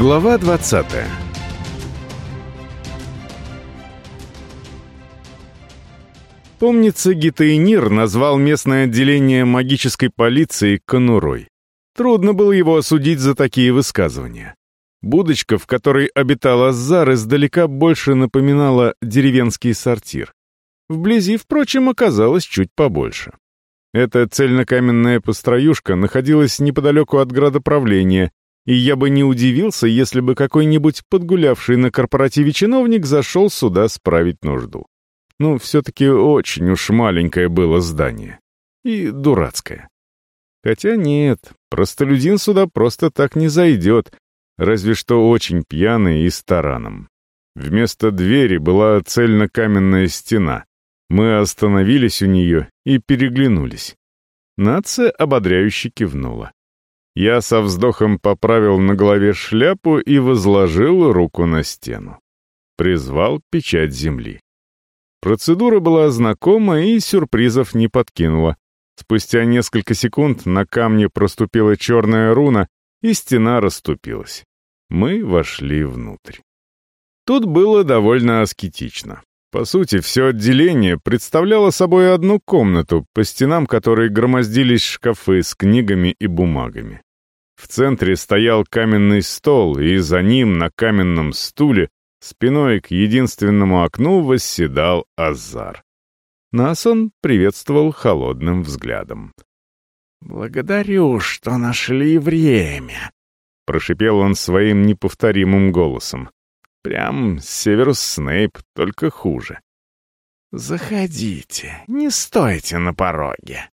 Глава 20 Помнится, Гитаинир назвал местное отделение магической полиции конурой. Трудно было его осудить за такие высказывания. Будочка, в которой обитал Азар, издалека больше напоминала деревенский сортир. Вблизи, впрочем, оказалось чуть побольше. Эта цельнокаменная построюшка находилась неподалеку от градоправления, и я бы не удивился, если бы какой-нибудь подгулявший на корпоративе чиновник зашел сюда справить нужду. Ну, все-таки очень уж маленькое было здание. И дурацкое. Хотя нет, простолюдин сюда просто так не зайдет, разве что очень пьяный и с тараном. Вместо двери была цельнокаменная стена. Мы остановились у нее и переглянулись. Нация ободряюще кивнула. Я со вздохом поправил на голове шляпу и возложил руку на стену. Призвал печать земли. Процедура была знакома и сюрпризов не подкинула. Спустя несколько секунд на камне проступила черная руна, и стена расступилась. Мы вошли внутрь. Тут было довольно аскетично. По сути, все отделение представляло собой одну комнату, по стенам которой громоздились шкафы с книгами и бумагами. В центре стоял каменный стол, и за ним на каменном стуле спиной к единственному окну восседал Азар. Нас он приветствовал холодным взглядом. «Благодарю, что нашли время», — прошипел он своим неповторимым голосом. Прям Северус Снейп, только хуже. «Заходите, не стойте на пороге».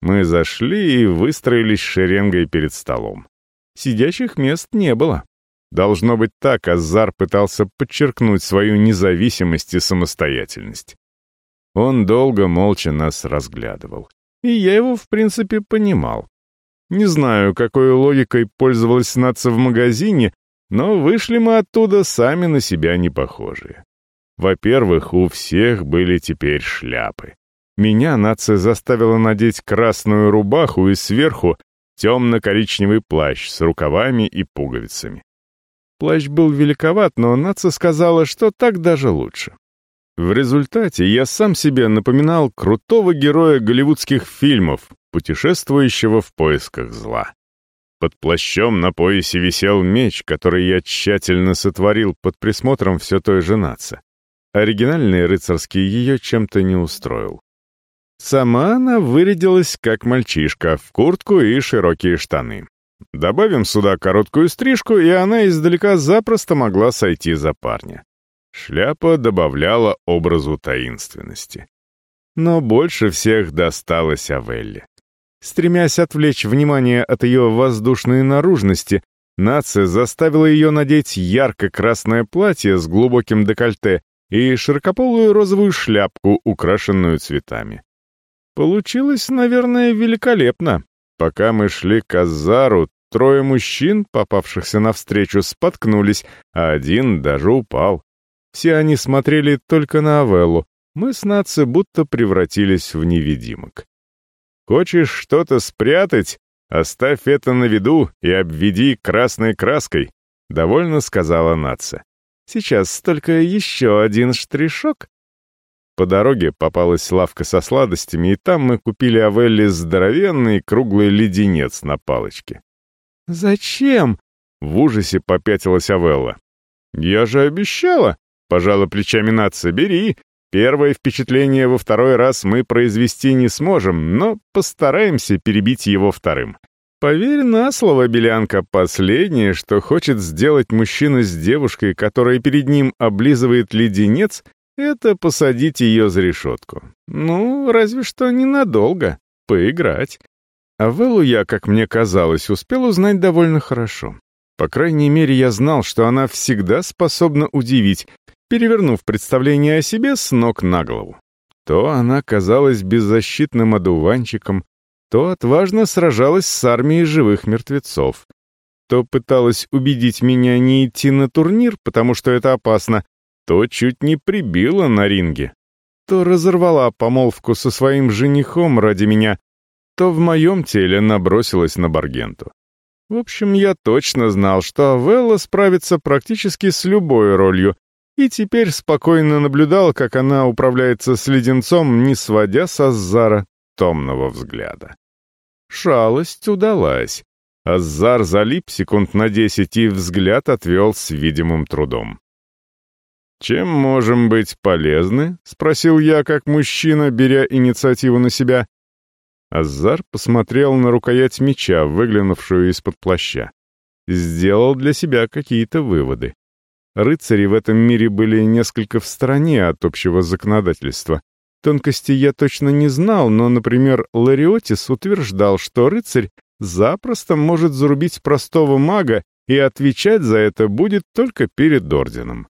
Мы зашли и выстроились шеренгой перед столом. Сидящих мест не было. Должно быть так, Азар пытался подчеркнуть свою независимость и самостоятельность. Он долго молча нас разглядывал. И я его, в принципе, понимал. Не знаю, какой логикой пользовалась нация в магазине, но вышли мы оттуда сами на себя не похожие. Во-первых, у всех были теперь шляпы. Меня нация заставила надеть красную рубаху и сверху темно-коричневый плащ с рукавами и пуговицами. Плащ был великоват, но нация сказала, что так даже лучше. В результате я сам себе напоминал крутого героя голливудских фильмов, путешествующего в поисках зла. Под плащом на поясе висел меч, который я тщательно сотворил под присмотром все той же нации. Оригинальный рыцарский ее чем-то не устроил. Сама она вырядилась как мальчишка, в куртку и широкие штаны. Добавим сюда короткую стрижку, и она издалека запросто могла сойти за парня. Шляпа добавляла образу таинственности. Но больше всех досталось Авелле. Стремясь отвлечь внимание от ее воздушной наружности, нация заставила ее надеть ярко-красное платье с глубоким декольте и широкополую розовую шляпку, украшенную цветами. Получилось, наверное, великолепно. Пока мы шли к Азару, трое мужчин, попавшихся навстречу, споткнулись, а один даже упал. Все они смотрели только на Авеллу. Мы с Наци будто превратились в невидимок. Хочешь что-то спрятать? Оставь это на виду и обведи красной краской, — довольно сказала Наца. Сейчас только еще один штришок. По дороге попалась лавка со сладостями, и там мы купили Авелли здоровенный круглый леденец на палочке. «Зачем?» — в ужасе попятилась Авелла. «Я же обещала!» — пожала плечами Наца. «Бери, Первое впечатление во второй раз мы произвести не сможем, но постараемся перебить его вторым. Поверь на слово, Белянка, последнее, что хочет сделать мужчина с девушкой, которая перед ним облизывает леденец, это посадить ее за решетку. Ну, разве что ненадолго. Поиграть. А Веллу я, как мне казалось, успел узнать довольно хорошо. По крайней мере, я знал, что она всегда способна удивить, перевернув представление о себе с ног на голову. То она казалась беззащитным одуванчиком, то отважно сражалась с армией живых мертвецов, то пыталась убедить меня не идти на турнир, потому что это опасно, то чуть не прибила на ринге, то разорвала помолвку со своим женихом ради меня, то в моем теле набросилась на Баргенту. В общем, я точно знал, что Авелла справится практически с любой ролью, и теперь спокойно наблюдал, как она управляется с леденцом, не сводя с Аззара томного взгляда. Шалость удалась. Аззар залип секунд на десять и взгляд отвел с видимым трудом. «Чем можем быть полезны?» — спросил я, как мужчина, беря инициативу на себя. Азар посмотрел на рукоять меча, выглянувшую из-под плаща. Сделал для себя какие-то выводы. Рыцари в этом мире были несколько в стороне от общего законодательства. Тонкости я точно не знал, но, например, Лариотис утверждал, что рыцарь запросто может зарубить простого мага, и отвечать за это будет только перед орденом.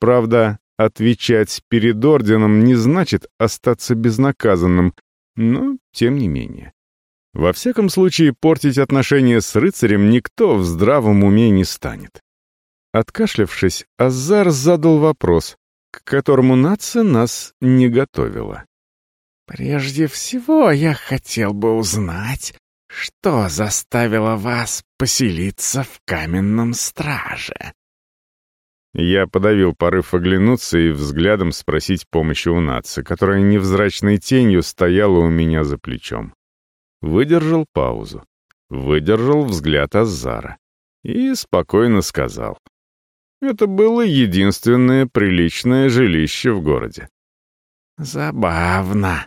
Правда, отвечать перед орденом не значит остаться безнаказанным, но тем не менее. Во всяком случае, портить отношения с рыцарем никто в здравом уме не станет. Откашлявшись, Азар задал вопрос, к которому нация нас не готовила. «Прежде всего я хотел бы узнать, что заставило вас поселиться в каменном страже?» Я подавил порыв оглянуться и взглядом спросить помощи у нации, которая невзрачной тенью стояла у меня за плечом. Выдержал паузу. Выдержал взгляд Азара. И спокойно сказал. Это было единственное приличное жилище в городе. «Забавно.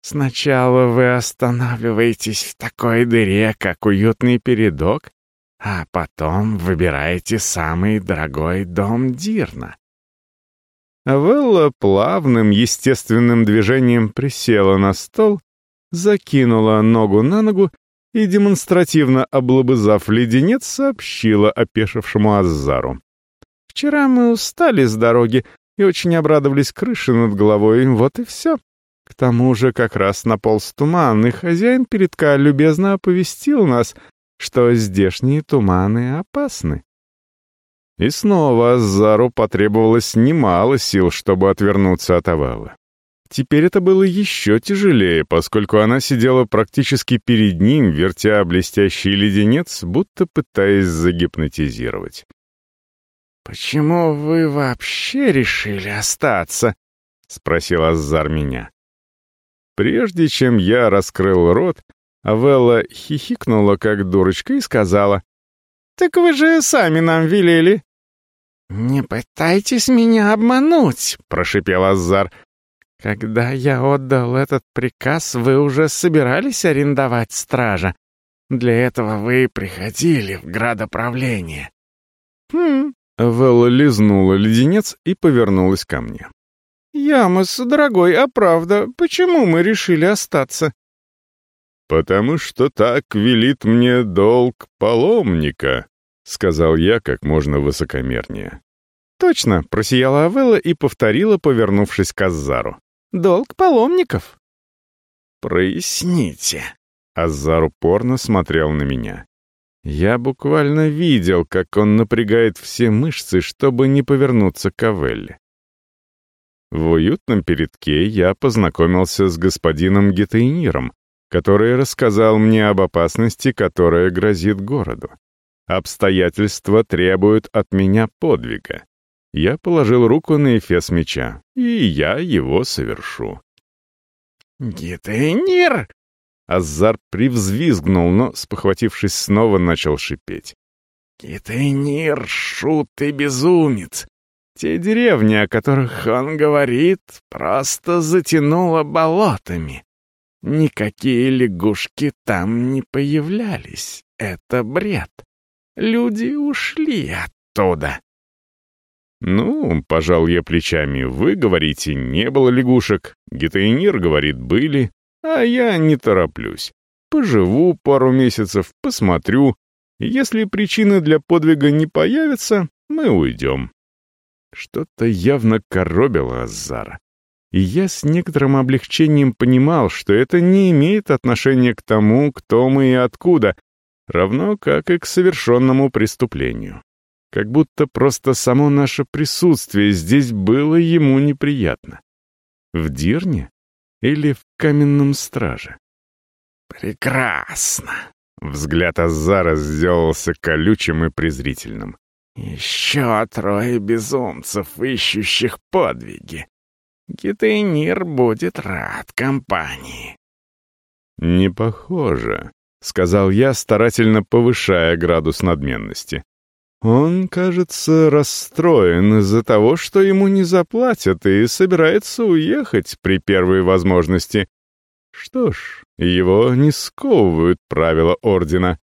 Сначала вы останавливаетесь в такой дыре, как уютный передок, а потом выбираете самый дорогой дом Дирна». Велла плавным, естественным движением присела на стол, закинула ногу на ногу и, демонстративно облобызав леденец, сообщила опешившему Азару. Вчера мы устали с дороги и очень обрадовались крыше над головой, вот и все. К тому же как раз наполз туман, и хозяин передка любезно оповестил нас, что здешние туманы опасны. И снова Азару потребовалось немало сил, чтобы отвернуться от овала. Теперь это было еще тяжелее, поскольку она сидела практически перед ним, вертя блестящий леденец, будто пытаясь загипнотизировать. «Почему вы вообще решили остаться?» — спросил Азар меня. Прежде чем я раскрыл рот, Авелла хихикнула, как дурочка, и сказала, «Так вы же сами нам велели». «Не пытайтесь меня обмануть», — прошипел Азар. «Когда я отдал этот приказ, вы уже собирались арендовать стража. Для этого вы приходили в градоправление». «Хм, Велла лизнула леденец и повернулась ко мне. «Ямос, дорогой, а правда, почему мы решили остаться?» «Потому что так велит мне долг паломника», — сказал я как можно высокомернее. «Точно», — просияла Авелла и повторила, повернувшись к Азару. «Долг паломников». «Проясните». Азар упорно смотрел на меня. Я буквально видел, как он напрягает все мышцы, чтобы не повернуться к Авелле. В уютном передке я познакомился с господином Гетейниром, который рассказал мне об опасности, которая грозит городу. Обстоятельства требуют от меня подвига. Я положил руку на эфес меча, и я его совершу. «Гетейнир!» Азар привзвизгнул, но, спохватившись, снова начал шипеть. «Китайнир, шут и безумец! Те деревни, о которых он говорит, просто затянуло болотами. Никакие лягушки там не появлялись. Это бред. Люди ушли оттуда». «Ну, — пожал я плечами, — вы говорите, не было лягушек. Гитайнир говорит, были. А я не тороплюсь. Поживу пару месяцев, посмотрю. Если причины для подвига не появятся, мы уйдем. Что-то явно коробило Азара. И я с некоторым облегчением понимал, что это не имеет отношения к тому, кто мы и откуда, равно как и к совершенному преступлению. Как будто просто само наше присутствие здесь было ему неприятно. В Дирне? Или в каменном страже. «Прекрасно! Взгляд Азара сделался колючим и презрительным. «Еще трое безумцев, ищущих подвиги. Гитейнир будет рад компании». «Не похоже», — сказал я, старательно повышая градус надменности. «Он, кажется, расстроен из-за того, что ему не заплатят и собирается уехать при первой возможности. Что ж, его не сковывают правила Ордена».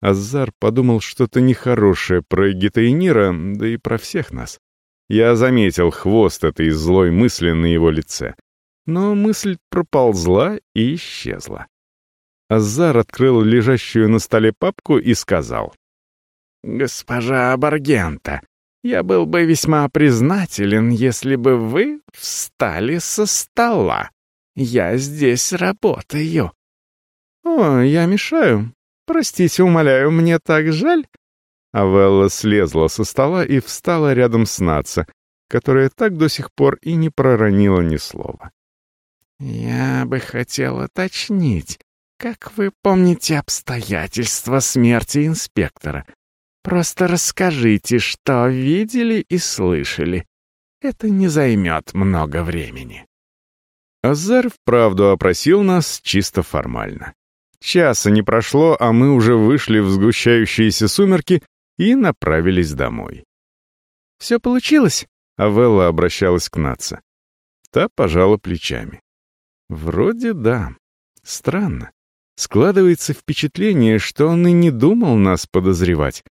Азар подумал что-то нехорошее про Гитаинира, да и про всех нас. Я заметил хвост этой злой мысли на его лице. Но мысль проползла и исчезла. Азар открыл лежащую на столе папку и сказал. «Госпожа Баргента, я был бы весьма признателен, если бы вы встали со стола. Я здесь работаю». «О, я мешаю. Простите, умоляю, мне так жаль». Авелла слезла со стола и встала рядом с Наца, которая так до сих пор и не проронила ни слова. «Я бы хотел уточнить, как вы помните обстоятельства смерти инспектора? Просто расскажите, что видели и слышали. Это не займет много времени». Азар вправду опросил нас чисто формально. Часа не прошло, а мы уже вышли в сгущающиеся сумерки и направились домой. «Все получилось?» — Авелла обращалась к Натса. Та пожала плечами. «Вроде да. Странно. Складывается впечатление, что он и не думал нас подозревать.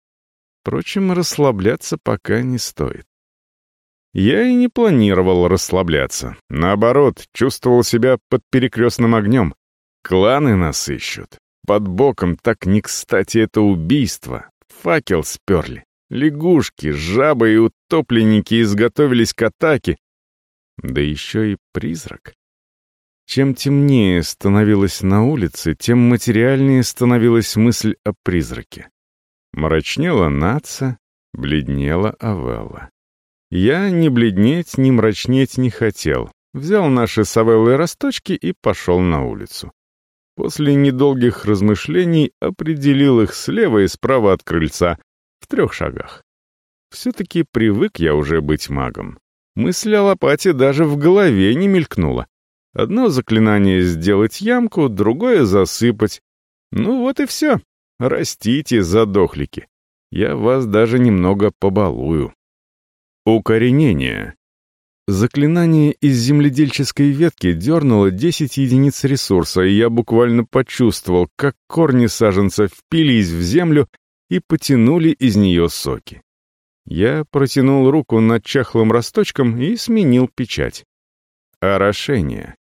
Впрочем, расслабляться пока не стоит. Я и не планировал расслабляться. Наоборот, чувствовал себя под перекрестным огнем. Кланы нас ищут. Под боком так не кстати это убийство. Факел сперли. Лягушки, жабы и утопленники изготовились к атаке. Да еще и призрак. Чем темнее становилось на улице, тем материальнее становилась мысль о призраке. Мрачнела Наца, бледнела Авелла. Я ни бледнеть, ни мрачнеть не хотел. Взял наши с Авеллой росточки и пошел на улицу. После недолгих размышлений определил их слева и справа от крыльца, в трех шагах. Все-таки привык я уже быть магом. Мысль о лопате даже в голове не мелькнула. Одно заклинание — сделать ямку, другое — засыпать. Ну вот и все. Растите, задохлики. Я вас даже немного побалую. Укоренение. Заклинание из земледельческой ветки дернуло 10 единиц ресурса, и я буквально почувствовал, как корни саженца впились в землю и потянули из нее соки. Я протянул руку над чахлым росточком и сменил печать. Орошение.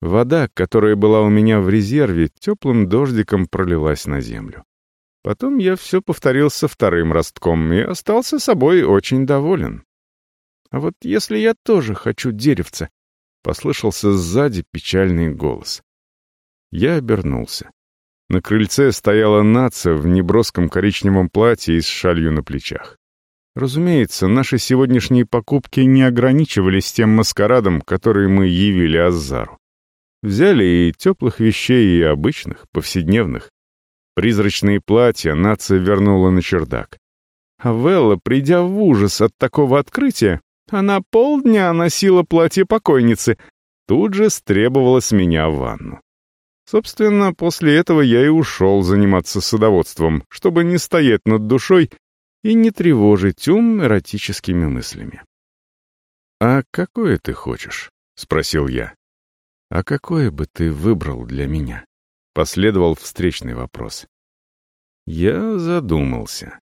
Вода, которая была у меня в резерве, теплым дождиком пролилась на землю. Потом я все повторил со вторым ростком и остался собой очень доволен. «А вот если я тоже хочу деревца?» — послышался сзади печальный голос. Я обернулся. На крыльце стояла нация в неброском коричневом платье и с шалью на плечах. Разумеется, наши сегодняшние покупки не ограничивались тем маскарадом, который мы явили Азару. Взяли и теплых вещей, и обычных, повседневных. Призрачные платья нация вернула на чердак. А Велла, придя в ужас от такого открытия, она полдня носила платье покойницы, тут же стребовала с меня ванну. Собственно, после этого я и ушел заниматься садоводством, чтобы не стоять над душой и не тревожить ум эротическими мыслями. «А какое ты хочешь?» — спросил я. «А какое бы ты выбрал для меня?» — последовал встречный вопрос. Я задумался.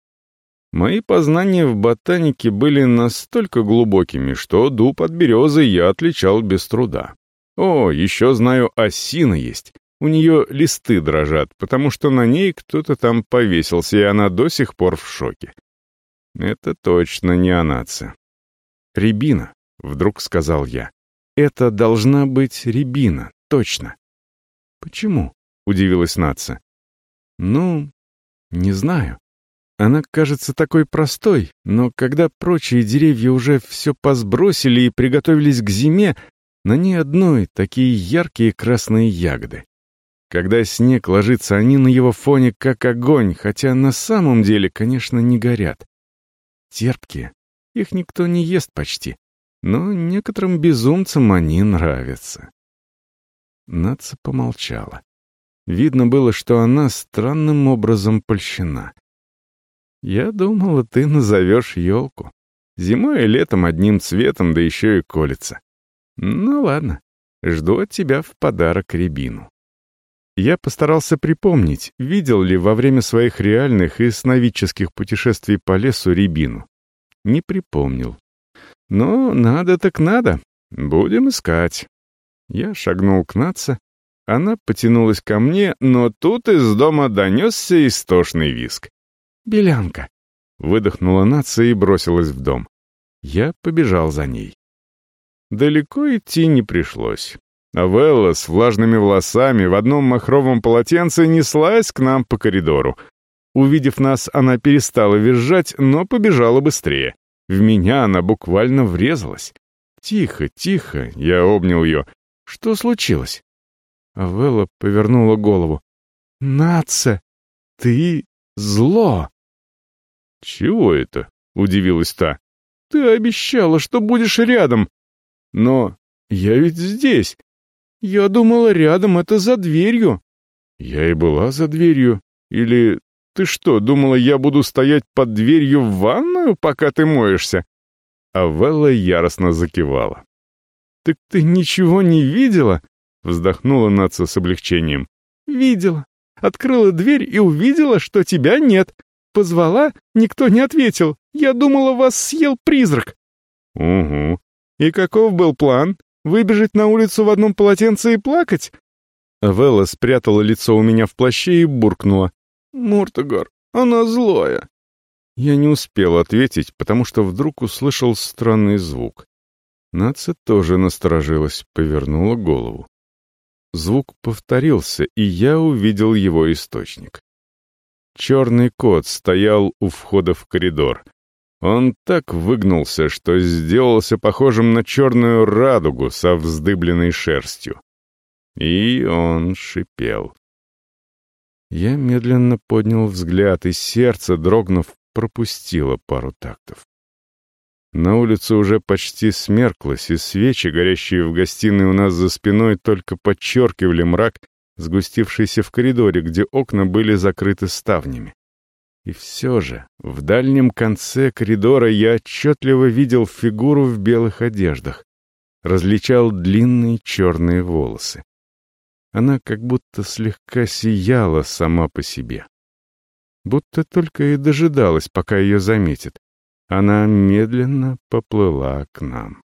Мои познания в ботанике были настолько глубокими, что дуб от березы я отличал без труда. О, еще знаю, осина есть. У нее листы дрожат, потому что на ней кто-то там повесился, и она до сих пор в шоке. Это точно не анаца. «Рябина», — вдруг сказал я. Это должна быть рябина, точно. Почему? Удивилась Наца. Ну, не знаю. Она кажется такой простой, но когда прочие деревья уже все посбросили и приготовились к зиме, на ней одной такие яркие красные ягоды. Когда снег ложится, они на его фоне как огонь, хотя на самом деле, конечно, не горят. Терпкие. Их никто не ест почти. Но некоторым безумцам они нравятся. Наца помолчала. Видно было, что она странным образом польщена. «Я думала, ты назовешь елку. Зимой и летом одним цветом, да еще и колется. Ну ладно, жду от тебя в подарок рябину». Я постарался припомнить, видел ли во время своих реальных и сновидческих путешествий по лесу рябину. Не припомнил. Но надо так надо. Будем искать. Я шагнул к Наце. Она потянулась ко мне, но тут из дома донесся истошный виск. «Белянка!» — выдохнула Наца и бросилась в дом. Я побежал за ней. Далеко идти не пришлось. Авелла с влажными волосами в одном махровом полотенце неслась к нам по коридору. Увидев нас, она перестала визжать, но побежала быстрее. В меня она буквально врезалась. «Тихо, тихо!» — я обнял ее. «Что случилось?» Авелла повернула голову. «Наца, ты зло!» «Чего это?» — удивилась та. «Ты обещала, что будешь рядом!» «Но я ведь здесь!» «Я думала, рядом это за дверью». «Я и была за дверью. Или ты что, думала, я буду стоять под дверью в ванную, пока ты моешься?» А Велла яростно закивала. «Так ты ничего не видела?» — вздохнула Наца с облегчением. «Видела. Открыла дверь и увидела, что тебя нет. Позвала, никто не ответил. Я думала, вас съел призрак». «Угу. И каков был план?» Выбежать на улицу в одном полотенце и плакать?» Велла спрятала лицо у меня в плаще и буркнула. «Муртагар, она злая». Я не успел ответить, потому что вдруг услышал странный звук. Наца тоже насторожилась, повернула голову. Звук повторился, и я увидел его источник. Черный кот стоял у входа в коридор. Он так выгнулся, что сделался похожим на черную радугу со вздыбленной шерстью. И он шипел. Я медленно поднял взгляд, и сердце, дрогнув, пропустило пару тактов. На улице уже почти смерклось, и свечи, горящие в гостиной у нас за спиной, только подчеркивали мрак, сгустившийся в коридоре, где окна были закрыты ставнями. И все же, в дальнем конце коридора я отчетливо видел фигуру в белых одеждах, различал длинные черные волосы. Она как будто слегка сияла сама по себе. Будто только и дожидалась, пока ее заметит. Она медленно поплыла к нам.